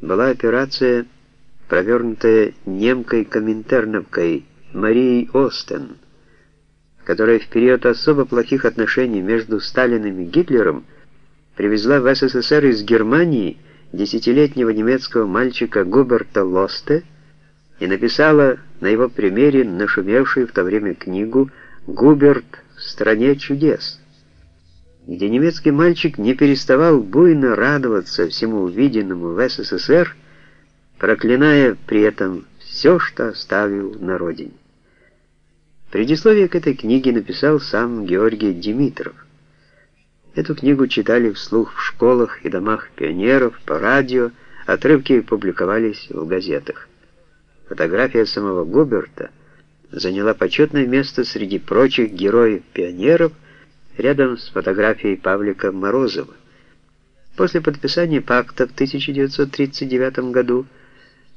была операция, провернутая немкой-коминтерновкой Марией Остен, которая в период особо плохих отношений между Сталиным и Гитлером привезла в СССР из Германии десятилетнего немецкого мальчика Губерта Лосте и написала на его примере нашумевшую в то время книгу «Губерт в стране чудес», где немецкий мальчик не переставал буйно радоваться всему увиденному в СССР, проклиная при этом все, что оставил на родине. Предисловие к этой книге написал сам Георгий Димитров. Эту книгу читали вслух в школах и домах пионеров, по радио, отрывки публиковались в газетах. Фотография самого Губерта заняла почетное место среди прочих героев-пионеров рядом с фотографией Павлика Морозова. После подписания пакта в 1939 году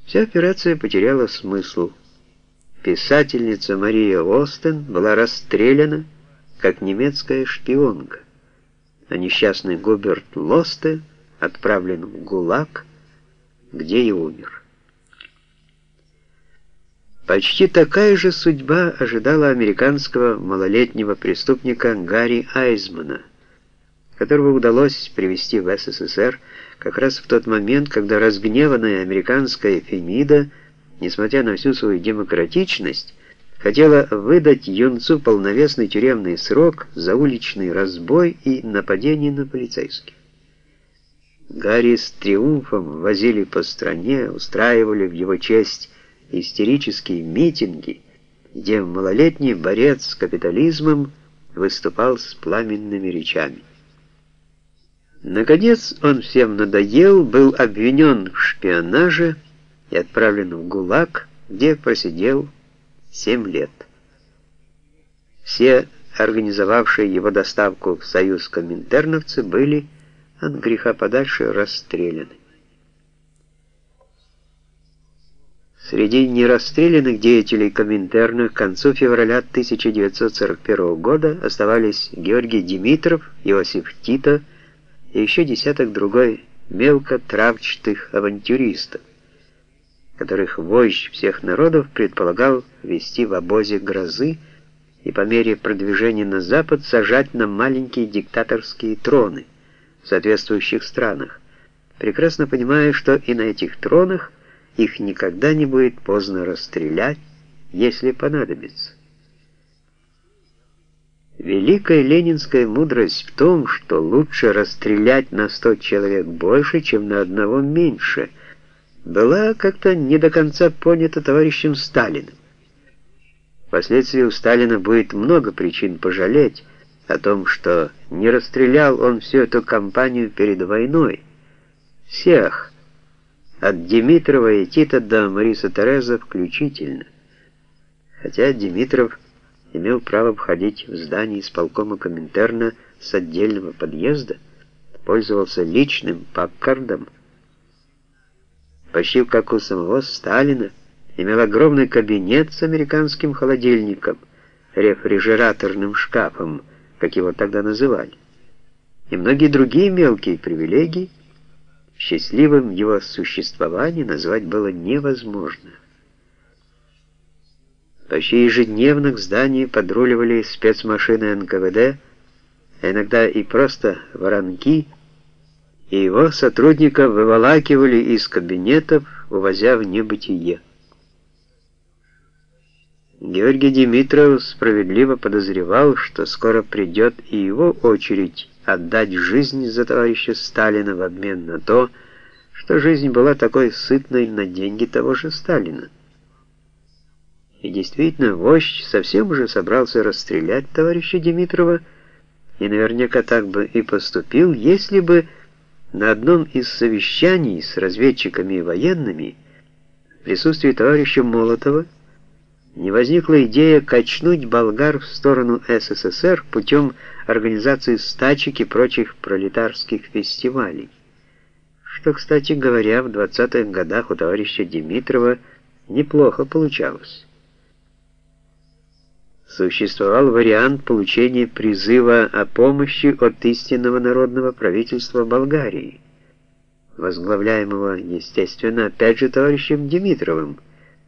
вся операция потеряла смысл. Писательница Мария Остен была расстреляна как немецкая шпионка а несчастный Губерт Лосте отправлен в ГУЛАГ, где и умер. Почти такая же судьба ожидала американского малолетнего преступника Гарри Айзмана, которого удалось привести в СССР как раз в тот момент, когда разгневанная американская Фемида, несмотря на всю свою демократичность, хотела выдать юнцу полновесный тюремный срок за уличный разбой и нападение на полицейских. Гарри с триумфом возили по стране, устраивали в его честь истерические митинги, где малолетний борец с капитализмом выступал с пламенными речами. Наконец он всем надоел, был обвинен в шпионаже и отправлен в ГУЛАГ, где просидел 7 лет. Все организовавшие его доставку в союз коминтерновцы были от греха подальше расстреляны. Среди нерастрелянных деятелей Коминтерна к концу февраля 1941 года оставались Георгий Димитров, Иосиф Тито и еще десяток другой мелко травчатых авантюристов которых вождь всех народов предполагал вести в обозе грозы и по мере продвижения на запад сажать на маленькие диктаторские троны в соответствующих странах, прекрасно понимая, что и на этих тронах их никогда не будет поздно расстрелять, если понадобится. Великая ленинская мудрость в том, что лучше расстрелять на сто человек больше, чем на одного меньше – была как-то не до конца понята товарищем Сталиным. Впоследствии у Сталина будет много причин пожалеть о том, что не расстрелял он всю эту кампанию перед войной. Всех, от Димитрова и Тита до Мариса Тереза включительно. Хотя Димитров имел право входить в здание исполкома Коминтерна с отдельного подъезда, пользовался личным паккардом, почти как у самого Сталина, имел огромный кабинет с американским холодильником, рефрижераторным шкафом, как его тогда называли, и многие другие мелкие привилегии, счастливым его существование назвать было невозможно. Почти ежедневно к зданию подруливали спецмашины НКВД, а иногда и просто воронки, и его сотрудников выволакивали из кабинетов, увозя в небытие. Георгий Димитров справедливо подозревал, что скоро придет и его очередь отдать жизнь за товарища Сталина в обмен на то, что жизнь была такой сытной на деньги того же Сталина. И действительно, вождь совсем уже собрался расстрелять товарища Димитрова, и наверняка так бы и поступил, если бы на одном из совещаний с разведчиками и военными в присутствии товарища Молотова не возникла идея качнуть болгар в сторону СССР путем организации стачек и прочих пролетарских фестивалей, что, кстати говоря, в 20-х годах у товарища Димитрова неплохо получалось существовал вариант получения призыва о помощи от истинного народного правительства Болгарии. возглавляемого, естественно, опять же товарищем Димитровым,